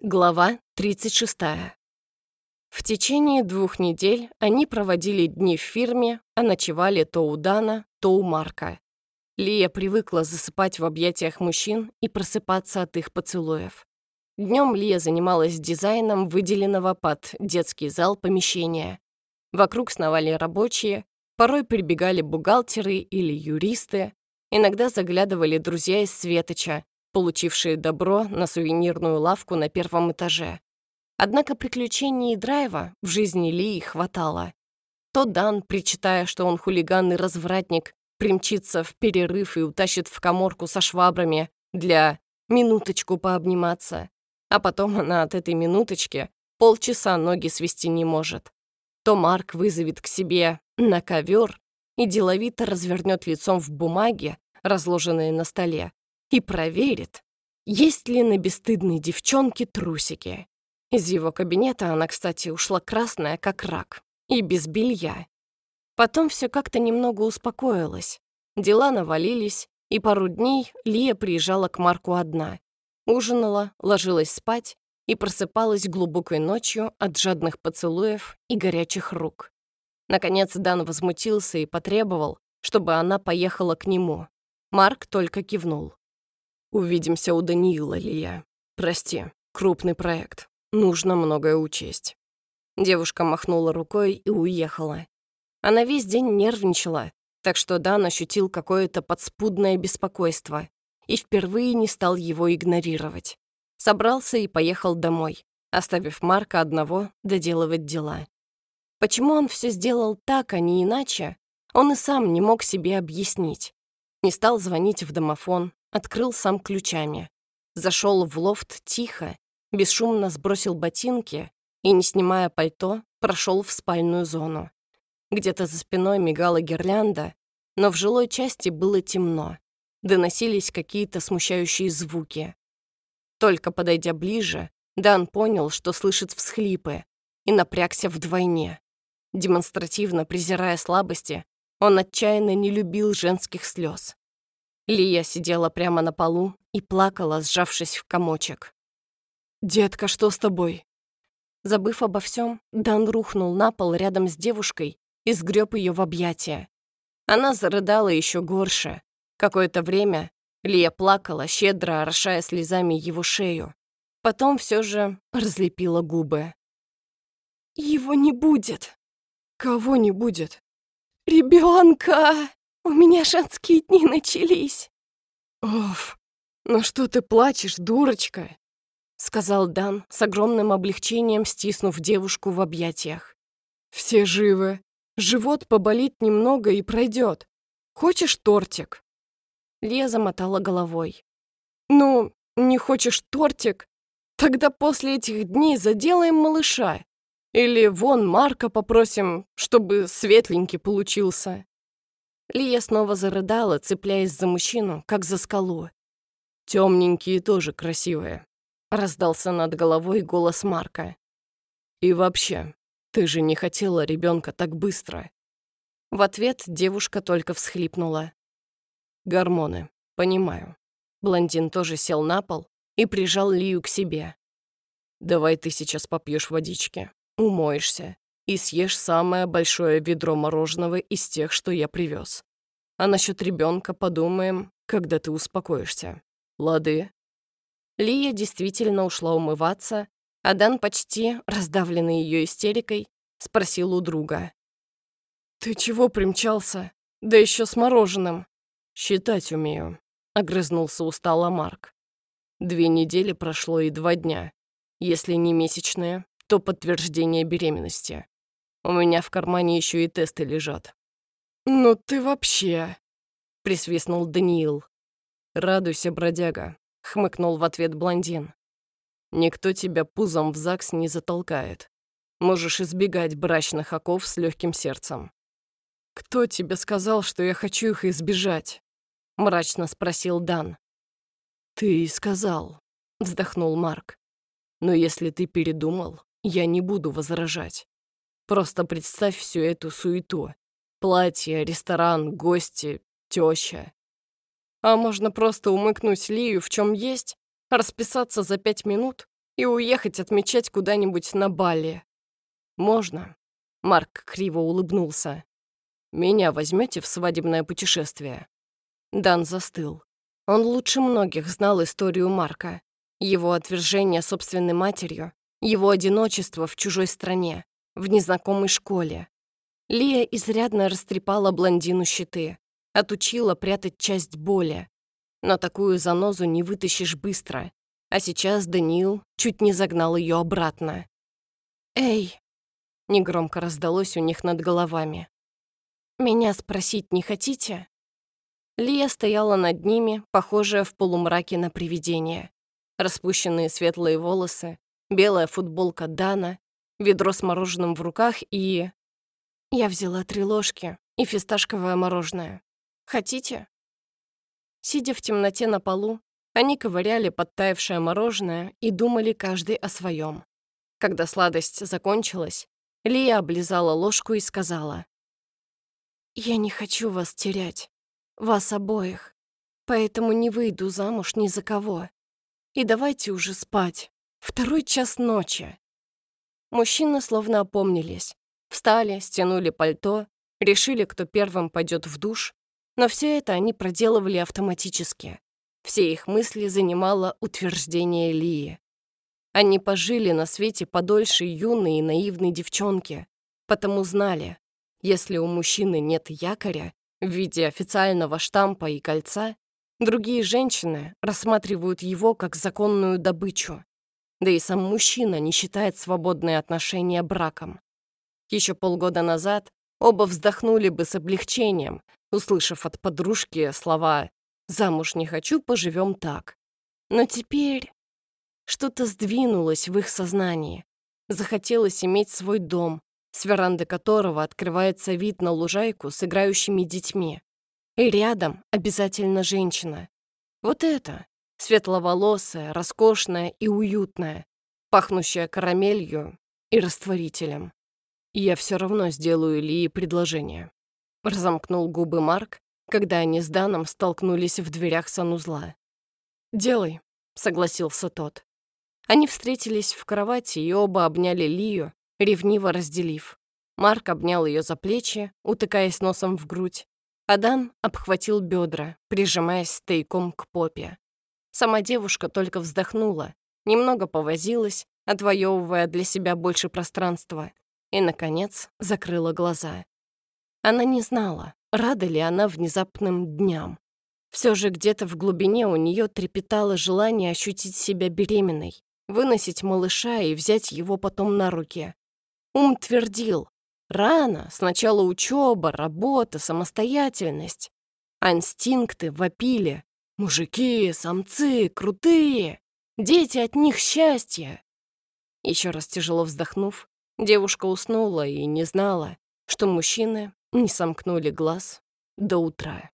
Глава 36. В течение двух недель они проводили дни в фирме, а ночевали то у Дана, то у Марка. Лия привыкла засыпать в объятиях мужчин и просыпаться от их поцелуев. Днем Лия занималась дизайном выделенного под детский зал помещения. Вокруг сновали рабочие, порой прибегали бухгалтеры или юристы, иногда заглядывали друзья из Светоча, получившие добро на сувенирную лавку на первом этаже. Однако приключений и драйва в жизни Лии хватало. То Дан, причитая, что он хулиган и развратник, примчится в перерыв и утащит в коморку со швабрами для «минуточку пообниматься», а потом она от этой минуточки полчаса ноги свести не может. То Марк вызовет к себе на ковер и деловито развернет лицом в бумаге, разложенные на столе, и проверит, есть ли на бесстыдной девчонке трусики. Из его кабинета она, кстати, ушла красная, как рак, и без белья. Потом все как-то немного успокоилось. Дела навалились, и пару дней Лия приезжала к Марку одна. Ужинала, ложилась спать и просыпалась глубокой ночью от жадных поцелуев и горячих рук. Наконец Дан возмутился и потребовал, чтобы она поехала к нему. Марк только кивнул. Увидимся у Даниила, Лия. Прости, крупный проект. Нужно многое учесть. Девушка махнула рукой и уехала. Она весь день нервничала, так что Дан ощутил какое-то подспудное беспокойство и впервые не стал его игнорировать. Собрался и поехал домой, оставив Марка одного доделывать дела. Почему он все сделал так, а не иначе, он и сам не мог себе объяснить. Не стал звонить в домофон, Открыл сам ключами. Зашел в лофт тихо, бесшумно сбросил ботинки и, не снимая пальто, прошел в спальную зону. Где-то за спиной мигала гирлянда, но в жилой части было темно. Доносились какие-то смущающие звуки. Только подойдя ближе, Дан понял, что слышит всхлипы, и напрягся вдвойне. Демонстративно презирая слабости, он отчаянно не любил женских слез. Лия сидела прямо на полу и плакала, сжавшись в комочек. «Детка, что с тобой?» Забыв обо всем, Дан рухнул на пол рядом с девушкой и сгреб ее в объятия. Она зарыдала еще горше. Какое-то время Лия плакала, щедро орошая слезами его шею. Потом все же разлепила губы. «Его не будет!» «Кого не будет?» «Ребенка!» У меня женские дни начались. Оф, ну что ты плачешь, дурочка? Сказал Дан с огромным облегчением, стиснув девушку в объятиях. Все живы. Живот поболит немного и пройдет. Хочешь тортик? Лия замотала головой. Ну, не хочешь тортик? Тогда после этих дней заделаем малыша. Или вон Марка попросим, чтобы светленький получился. Лия снова зарыдала, цепляясь за мужчину, как за скалу. Темненькие тоже красивые», — раздался над головой голос Марка. «И вообще, ты же не хотела ребенка так быстро». В ответ девушка только всхлипнула. «Гормоны, понимаю». Блондин тоже сел на пол и прижал Лию к себе. «Давай ты сейчас попьешь водички, умоешься и съешь самое большое ведро мороженого из тех, что я привез. А насчет ребенка подумаем, когда ты успокоишься. Лады?» Лия действительно ушла умываться, а Дан, почти раздавленный ее истерикой, спросил у друга. «Ты чего примчался? Да еще с мороженым!» «Считать умею», — огрызнулся устало Марк. «Две недели прошло и два дня. Если не месячные, то подтверждение беременности. У меня в кармане еще и тесты лежат. «Ну ты вообще...» — присвистнул Даниил. «Радуйся, бродяга», — хмыкнул в ответ блондин. «Никто тебя пузом в ЗАГС не затолкает. Можешь избегать брачных оков с легким сердцем». «Кто тебе сказал, что я хочу их избежать?» — мрачно спросил Дан. «Ты и сказал», — вздохнул Марк. «Но если ты передумал, я не буду возражать. Просто представь всю эту суету. Платье, ресторан, гости, теща. А можно просто умыкнуть Лию в чем есть, расписаться за пять минут и уехать отмечать куда-нибудь на Бали. Можно. Марк криво улыбнулся. Меня возьмете в свадебное путешествие? Дан застыл. Он лучше многих знал историю Марка, его отвержение собственной матерью, его одиночество в чужой стране, в незнакомой школе. Лия изрядно растрепала блондину щиты, отучила прятать часть боли. Но такую занозу не вытащишь быстро, а сейчас Даниил чуть не загнал ее обратно. «Эй!» — негромко раздалось у них над головами. «Меня спросить не хотите?» Лия стояла над ними, похожая в полумраке на привидение. Распущенные светлые волосы, белая футболка Дана, ведро с мороженым в руках и... Я взяла три ложки и фисташковое мороженое. Хотите? Сидя в темноте на полу, они ковыряли подтаявшее мороженое и думали каждый о своем. Когда сладость закончилась, Лия облизала ложку и сказала. «Я не хочу вас терять, вас обоих, поэтому не выйду замуж ни за кого. И давайте уже спать. Второй час ночи». Мужчины словно опомнились, встали, стянули пальто, решили, кто первым пойдет в душ, но все это они проделывали автоматически. Все их мысли занимало утверждение Лии. Они пожили на свете подольше юной и наивной девчонки, потому знали, если у мужчины нет якоря в виде официального штампа и кольца, другие женщины рассматривают его как законную добычу. Да и сам мужчина не считает свободные отношения браком. Еще полгода назад оба вздохнули бы с облегчением, услышав от подружки слова Замуж не хочу, поживем так. Но теперь что-то сдвинулось в их сознании. Захотелось иметь свой дом, с веранды которого открывается вид на лужайку с играющими детьми. И рядом обязательно женщина. Вот это, светловолосая, роскошная и уютная, пахнущая карамелью и растворителем. я все равно сделаю Лии предложение. Разомкнул губы Марк, когда они с Даном столкнулись в дверях санузла. «Делай», — согласился тот. Они встретились в кровати и оба обняли Лию, ревниво разделив. Марк обнял ее за плечи, утыкаясь носом в грудь, а Дан обхватил бедра, прижимаясь стейком к попе. Сама девушка только вздохнула, немного повозилась, отвоевывая для себя больше пространства, и, наконец, закрыла глаза. Она не знала, Рада ли она внезапным дням? Все же где-то в глубине у нее трепетало желание ощутить себя беременной, выносить малыша и взять его потом на руки. Ум твердил, рано, сначала учеба, работа, самостоятельность. А инстинкты вопили. Мужики, самцы, крутые, дети от них счастье. Еще раз тяжело вздохнув, девушка уснула и не знала, что мужчины не сомкнули глаз до утра.